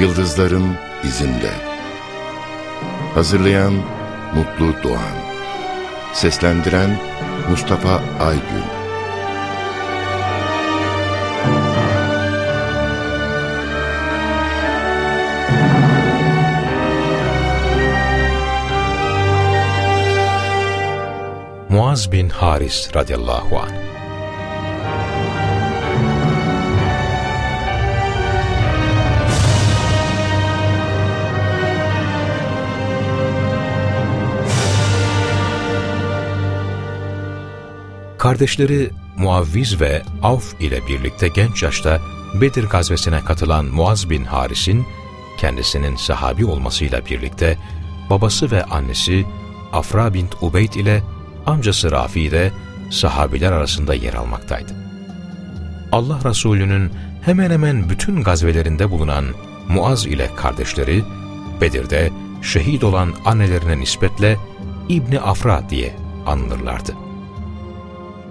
Yıldızların izinde. Hazırlayan Mutlu Doğan. Seslendiren Mustafa Aygün. Muaz bin Haris radıyallahu anh Kardeşleri Muavviz ve Avf ile birlikte genç yaşta Bedir gazvesine katılan Muaz bin Haris'in kendisinin sahabi olmasıyla birlikte babası ve annesi Afra bint Ubeyd ile amcası Rafi de sahabiler arasında yer almaktaydı. Allah Resulü'nün hemen hemen bütün gazvelerinde bulunan Muaz ile kardeşleri Bedir'de şehit olan annelerine nispetle İbni Afra diye anılırlardı.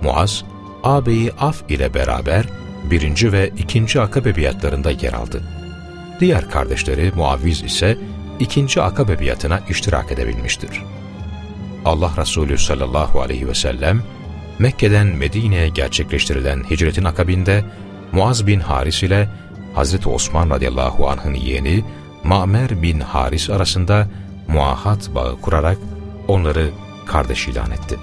Muaz, ağabeyi Af ile beraber birinci ve ikinci akabe biatlarında yer aldı. Diğer kardeşleri Muavviz ise ikinci akabe biatına iştirak edebilmiştir. Allah Resulü sallallahu aleyhi ve sellem, Mekke'den Medine'ye gerçekleştirilen hicretin akabinde Muaz bin Haris ile Hazreti Osman radıyallahu anh'ın yeğeni Ma'mer bin Haris arasında muahat bağı kurarak onları kardeş ilan etti.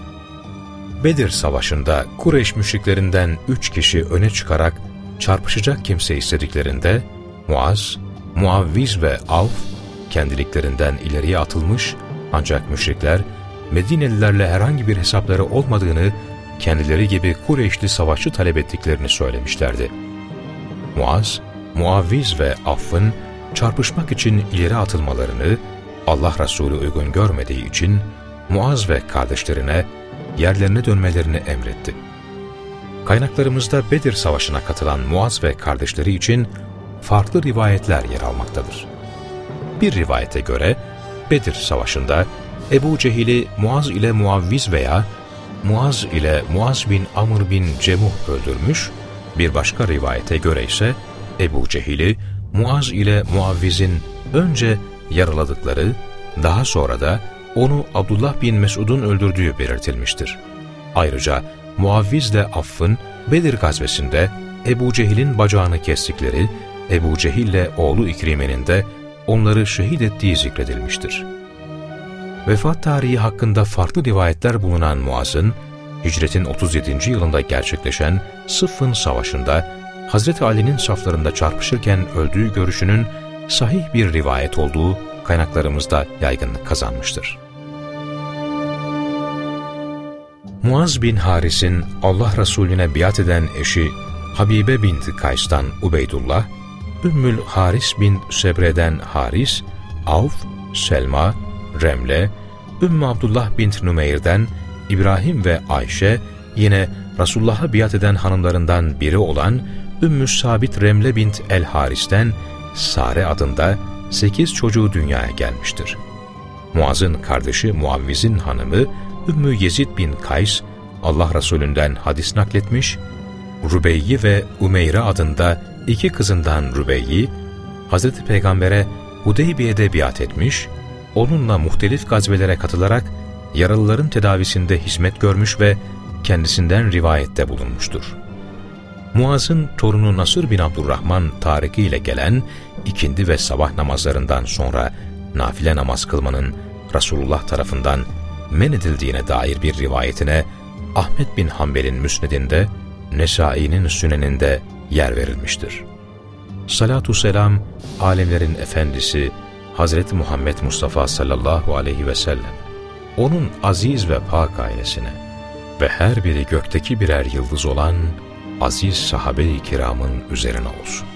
Bedir Savaşı'nda Kureyş müşriklerinden üç kişi öne çıkarak çarpışacak kimse istediklerinde Muaz, Muavviz ve Avf kendiliklerinden ileriye atılmış ancak müşrikler Medinelilerle herhangi bir hesapları olmadığını kendileri gibi Kureyşli savaşçı talep ettiklerini söylemişlerdi. Muaz, Muavviz ve Aff'ın çarpışmak için ileri atılmalarını Allah Resulü uygun görmediği için Muaz ve kardeşlerine yerlerine dönmelerini emretti. Kaynaklarımızda Bedir Savaşı'na katılan Muaz ve kardeşleri için farklı rivayetler yer almaktadır. Bir rivayete göre Bedir Savaşı'nda Ebu Cehil'i Muaz ile Muavviz veya Muaz ile Muaz bin Amr bin Cemuh öldürmüş, bir başka rivayete göre ise Ebu Cehil'i Muaz ile Muavviz'in önce yaraladıkları, daha sonra da onu Abdullah bin Mesud'un öldürdüğü belirtilmiştir. Ayrıca Muavviz ile Aff'ın Bedir gazvesinde Ebu Cehil'in bacağını kestikleri, Ebu Cehil ile oğlu İkrime'nin de onları şehit ettiği zikredilmiştir. Vefat tarihi hakkında farklı rivayetler bulunan Muaz'ın, hicretin 37. yılında gerçekleşen Sıffın Savaşı'nda Hazreti Ali'nin saflarında çarpışırken öldüğü görüşünün sahih bir rivayet olduğu kaynaklarımızda yaygınlık kazanmıştır. Muaz bin Haris'in Allah Resulüne biat eden eşi Habibe binti Kays'tan Ubeydullah, Ümmül Haris bin Sebre'den Haris, Avf, Selma, Remle, Ümmü Abdullah bint Numeyr'den İbrahim ve Ayşe, yine Resulullah'a biat eden hanımlarından biri olan Ümmü Sabit Remle bint El Haris'ten Sare adında sekiz çocuğu dünyaya gelmiştir. Muaz'ın kardeşi Muavviz'in hanımı Ümmü Yezid bin Kays, Allah Resulünden hadis nakletmiş, Rübeyyi ve Umeyre adında iki kızından Rübeyyi, Hazreti Peygamber'e Hudeybiye'de biat etmiş, onunla muhtelif gazvelere katılarak yaralıların tedavisinde hizmet görmüş ve kendisinden rivayette bulunmuştur. Muaz'ın torunu Nasır bin Abdurrahman tariki ile gelen ikindi ve sabah namazlarından sonra nafile namaz kılmanın Resulullah tarafından men edildiğine dair bir rivayetine Ahmet bin Hanbel'in müsnedinde, Nesai'nin süneninde yer verilmiştir. Salatu selam, alemlerin efendisi Hazreti Muhammed Mustafa sallallahu aleyhi ve sellem, onun aziz ve pak ailesine ve her biri gökteki birer yıldız olan aziz sahabe-i kiramın üzerine olsun.